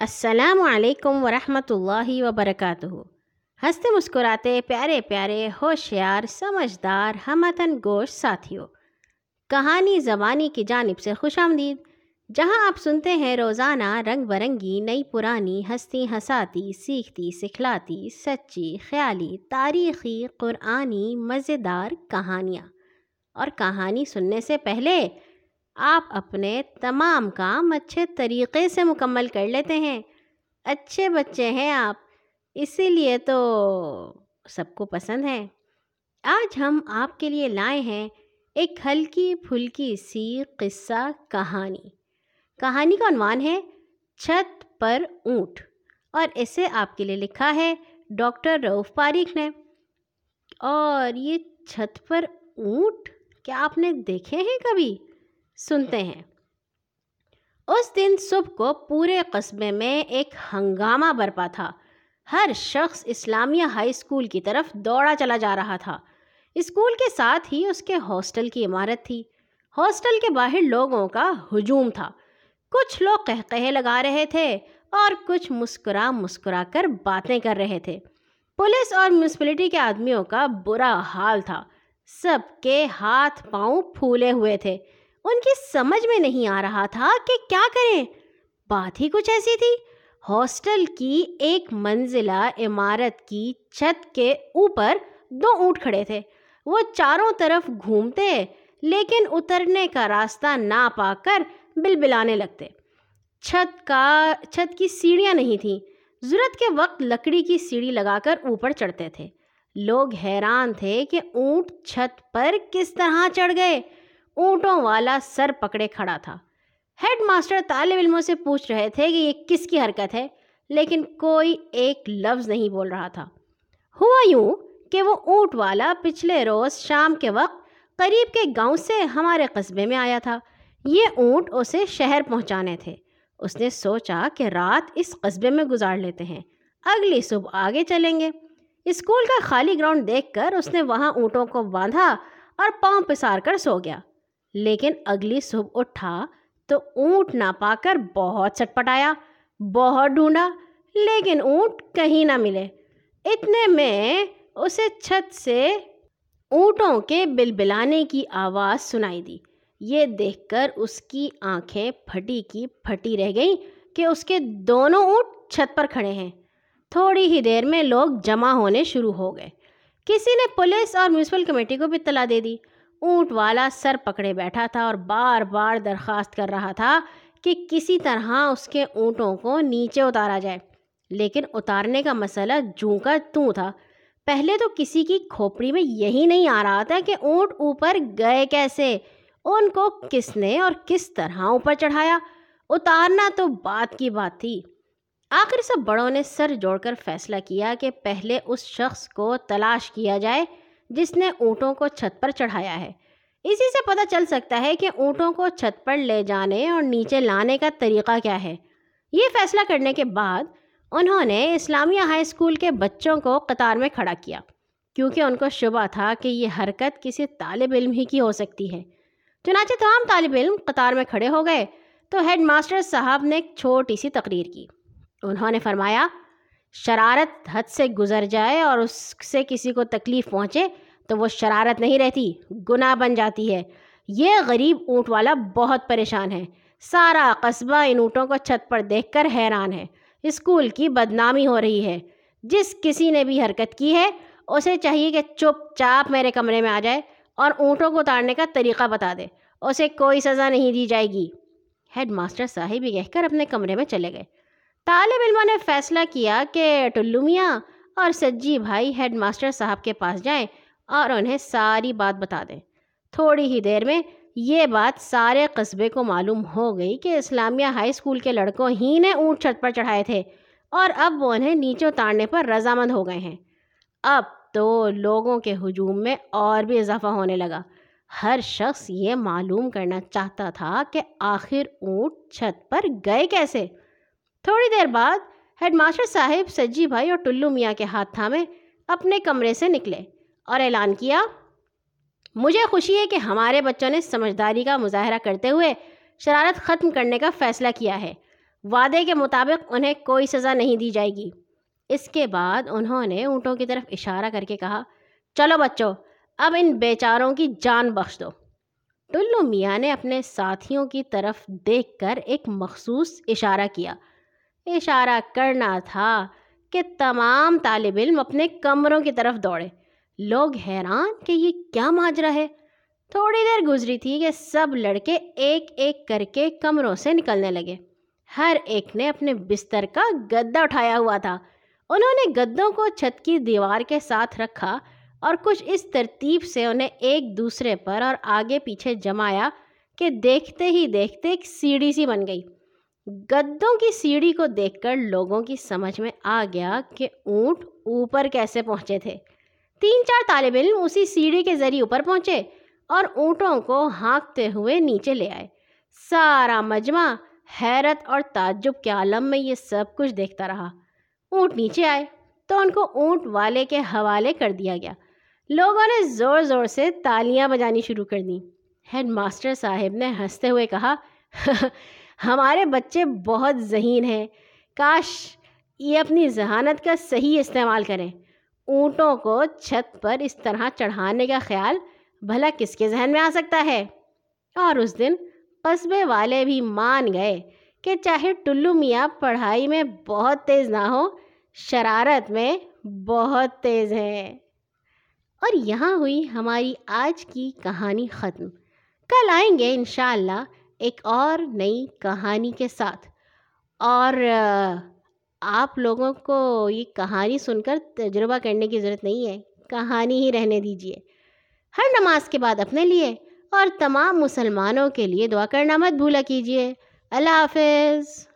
السلام علیکم ورحمۃ اللہ وبرکاتہ۔ ہنستے مسکراتے پیارے پیارے ہوشیار سمجھدار ہمتن گوش ساتھیوں کہانی زبانی کی جانب سے خوش آمدید۔ جہاں آپ سنتے ہیں روزانہ رنگ برنگی، نئی پرانی ہستی ہساتی، سیکھتی، سکھلاتی، سچی، خیالی، تاریخی، قرآنی، مزیدار کہانیاں۔ اور کہانی سننے سے پہلے آپ اپنے تمام کام اچھے طریقے سے مکمل کر لیتے ہیں۔ اچھے بچے ہیں آپ، اسی لیے تو سب کو پسند ہے۔ آج ہم آپ کے لیے لائے ہیں ایک ہلکی پھلکی سی قصہ کہانی۔ کہانی کا عنوان ہے چھت پر اونٹ، اور اسے آپ کے لیے لکھا ہے ڈاکٹر روف پاریک نے۔ اور یہ چھت پر اونٹ کیا آپ نے دیکھے ہیں کبھی؟ سنتے ہیں۔ اس دن صبح کو پورے قصبے میں ایک ہنگامہ برپا تھا۔ ہر شخص اسلامیہ ہائی اسکول کی طرف دوڑا چلا جا رہا تھا۔ اسکول کے ساتھ ہی اس کے ہاسٹل کی عمارت تھی۔ ہاسٹل کے باہر لوگوں کا ہجوم تھا۔ کچھ لوگ کہہ لگا رہے تھے اور کچھ مسکرا مسکرا کر باتیں کر رہے تھے۔ پولیس اور میونسپلٹی کے آدمیوں کا برا حال تھا۔ سب کے ہاتھ پاؤں پھولے ہوئے تھے۔ ان کی سمجھ میں نہیں آ رہا تھا کہ کیا کریں۔ بات ہی کچھ ایسی تھی۔ ہاسٹل کی ایک منزلہ عمارت کی چھت کے اوپر دو اونٹ کھڑے تھے۔ وہ چاروں طرف گھومتے، لیکن اترنے کا راستہ نہ پا کر بل بلانے لگتے۔ چھت کا، چھت کی سیڑھیاں نہیں تھیں۔ ضرورت کے وقت لکڑی کی سیڑھی لگا کر اوپر چڑھتے تھے۔ لوگ حیران تھے کہ اونٹ چھت پر کس طرح چڑھ گئے۔ اونٹوں والا سر پکڑے کھڑا تھا۔ ہیڈ ماسٹر طالب علموں سے پوچھ رہے تھے کہ یہ کس کی حرکت ہے، لیکن کوئی ایک لفظ نہیں بول رہا تھا۔ ہوا یوں کہ وہ اونٹ والا پچھلے روز شام کے وقت قریب کے گاؤں سے ہمارے قصبے میں آیا تھا۔ یہ اونٹ اسے شہر پہنچانے تھے۔ اس نے سوچا کہ رات اس قصبے میں گزار لیتے ہیں۔ اگلی صبح آگے چلیں گے۔ اسکول کا خالی گراؤنڈ دیکھ کر اس نے وہاں اونٹوں کو باندھا اور پاؤں پسار کر سو گیا۔ لیکن اگلی صبح اٹھا تو اونٹ نہ پا کر بہت چٹپٹایا بہت ڈھونڈا، لیکن اونٹ کہیں نہ ملے۔ اتنے میں اسے چھت سے اونٹوں کے بل بلانے کی آواز سنائی دی۔ یہ دیکھ کر اس کی آنکھیں پھٹی کی پھٹی رہ گئیں کہ اس کے دونوں اونٹ چھت پر کھڑے ہیں۔ تھوڑی ہی دیر میں لوگ جمع ہونے شروع ہو گئے۔ کسی نے پولیس اور میونسپل کمیٹی کو بھی اطلاع دے دی۔ اونٹ والا سر پکڑے بیٹھا تھا اور بار بار درخواست کر رہا تھا کہ کسی طرح اس کے اونٹوں کو نیچے اتارا جائے۔ لیکن اتارنے کا مسئلہ جوں کا توں تھا۔ پہلے تو کسی کی کھوپڑی میں یہی نہیں آ رہا تھا کہ اونٹ اوپر گئے کیسے، ان کو کس نے اور کس طرح اوپر چڑھایا۔ اتارنا تو بات کی بات تھی۔ آخر سب بڑوں نے سر جوڑ کر فیصلہ کیا کہ پہلے اس شخص کو تلاش کیا جائے جس نے اونٹوں کو چھت پر چڑھایا ہے۔ اسی سے پتہ چل سکتا ہے کہ اونٹوں کو چھت پر لے جانے اور نیچے لانے کا طریقہ کیا ہے۔ یہ فیصلہ کرنے کے بعد انہوں نے اسلامیہ ہائی اسکول کے بچوں کو قطار میں کھڑا کیا، کیونکہ ان کو شبہ تھا کہ یہ حرکت کسی طالب علم ہی کی ہو سکتی ہے۔ چنانچہ تمام طالب علم قطار میں کھڑے ہو گئے تو ہیڈ ماسٹر صاحب نے ایک چھوٹی سی تقریر کی۔ انہوں نے فرمایا شرارت حد سے گزر جائے اور اس سے کسی کو تکلیف پہنچے تو وہ شرارت نہیں رہتی، گناہ بن جاتی ہے۔ یہ غریب اونٹ والا بہت پریشان ہے۔ سارا قصبہ ان اونٹوں کو چھت پر دیکھ کر حیران ہے۔ اسکول کی بدنامی ہو رہی ہے۔ جس کسی نے بھی حرکت کی ہے، اسے چاہیے کہ چپ چاپ میرے کمرے میں آ جائے اور اونٹوں کو اتارنے کا طریقہ بتا دے۔ اسے کوئی سزا نہیں دی جائے گی۔ ہیڈ ماسٹر صاحب ہی کہہ کر اپنے کمرے میں چلے گئے۔ طالب علموں نے فیصلہ کیا کہ ٹلو میاں اور سجی بھائی ہیڈ ماسٹر صاحب کے پاس جائیں اور انہیں ساری بات بتا دیں۔ تھوڑی ہی دیر میں یہ بات سارے قصبے کو معلوم ہو گئی کہ اسلامیہ ہائی اسکول کے لڑکوں ہی نے اونٹ چھت پر چڑھائے تھے اور اب وہ انہیں نیچے اتارنے پر رضامند ہو گئے ہیں۔ اب تو لوگوں کے ہجوم میں اور بھی اضافہ ہونے لگا۔ ہر شخص یہ معلوم کرنا چاہتا تھا کہ آخر اونٹ چھت پر گئے کیسے؟ تھوڑی دیر بعد ہیڈ ماسٹر صاحب سجی بھائی اور ٹلو میاں کے ہاتھ تھامے اپنے کمرے سے نکلے اور اعلان کیا، مجھے خوشی ہے کہ ہمارے بچوں نے سمجھداری کا مظاہرہ کرتے ہوئے شرارت ختم کرنے کا فیصلہ کیا ہے۔ وعدے کے مطابق انہیں کوئی سزا نہیں دی جائے گی۔ اس کے بعد انہوں نے اونٹوں کی طرف اشارہ کر کے کہا، چلو بچوں، اب ان بیچاروں کی جان بخش دو۔ ٹلو میاں نے اپنے ساتھیوں کی طرف دیکھ کر ایک مخصوص اشارہ کیا۔ اشارہ کرنا تھا کہ تمام طالب علم اپنے کمروں کی طرف دوڑے۔ لوگ حیران کہ یہ کیا ماجرا ہے۔ تھوڑی دیر گزری تھی کہ سب لڑکے ایک ایک کر کے کمروں سے نکلنے لگے۔ ہر ایک نے اپنے بستر کا گدا اٹھایا ہوا تھا۔ انہوں نے گدوں کو چھت کی دیوار کے ساتھ رکھا اور کچھ اس ترتیب سے انہیں ایک دوسرے پر اور آگے پیچھے جمایا کہ دیکھتے ہی دیکھتے ایک سیڑھی سی بن گئی۔ گدوں کی سیڑھی کو دیکھ کر لوگوں کی سمجھ میں آ گیا کہ اونٹ اوپر کیسے پہنچے تھے۔ تین چار طالب علم اسی سیڑھی کے ذریعے اوپر پہنچے اور اونٹوں کو ہانکتے ہوئے نیچے لے آئے۔ سارا مجمع حیرت اور تعجب کے عالم میں یہ سب کچھ دیکھتا رہا۔ اونٹ نیچے آئے تو ان کو اونٹ والے کے حوالے کر دیا گیا۔ لوگوں نے زور زور سے تالیاں بجانی شروع کر دیں۔ ہیڈ ماسٹر صاحب نے ہنستے ہوئے کہا ہمارے بچے بہت ذہین ہیں۔ کاش یہ اپنی ذہانت کا صحیح استعمال کریں۔ اونٹوں کو چھت پر اس طرح چڑھانے کا خیال بھلا کس کے ذہن میں آ سکتا ہے؟ اور اس دن قصبے والے بھی مان گئے کہ چاہے ٹلو میاں پڑھائی میں بہت تیز نہ ہو شرارت میں بہت تیز ہے۔ اور یہاں ہوئی ہماری آج کی کہانی ختم۔ کل آئیں گے انشاءاللہ اللہ ایک اور نئی کہانی کے ساتھ۔ اور آپ لوگوں کو یہ کہانی سن کر تجربہ کرنے کی ضرورت نہیں ہے۔ کہانی ہی رہنے دیجیے ہر نماز کے بعد اپنے لیے اور تمام مسلمانوں کے لیے دعا کرنا مت بھولا کیجیے اللہ حافظ۔